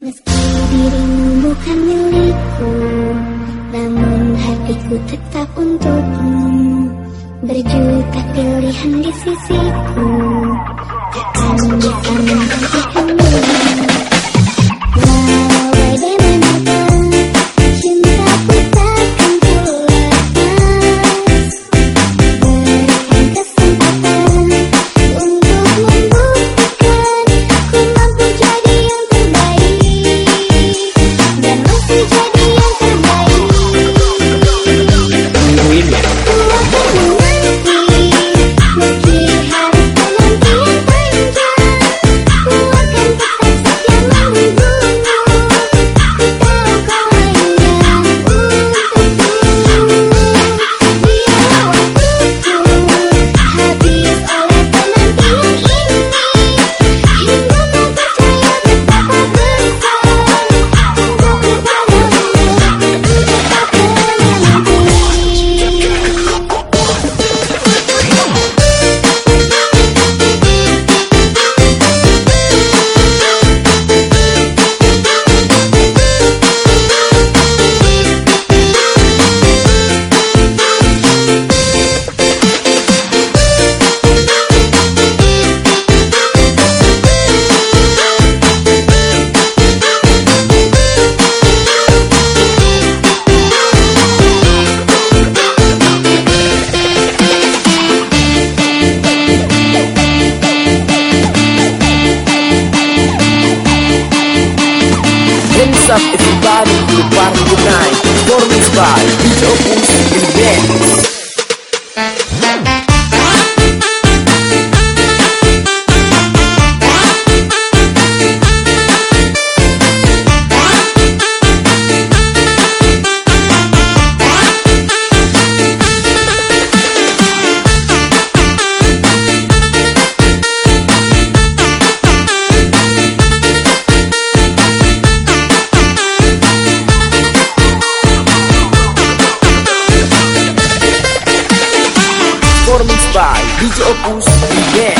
Meski dirimu bukan milikku Namun hatiku tetap untukmu. Berjuta pilihan di sisiku Takkan bisa menghentikanmu by Beat Opus Events. Yeah.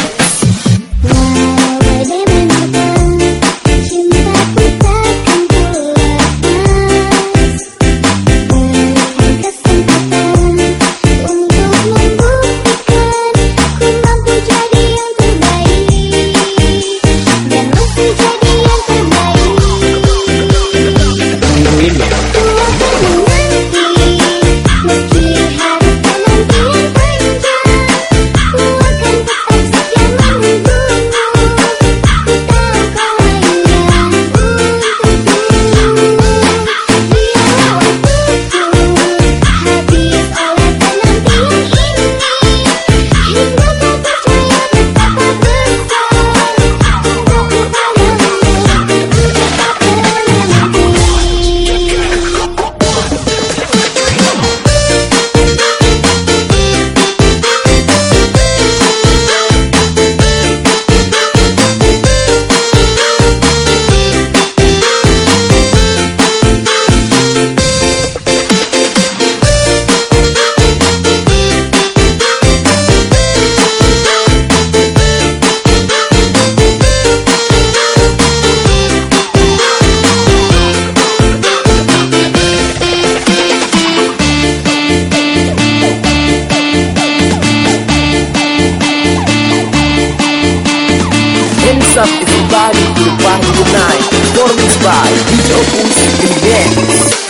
Night, Performance by DJ Opus Remix.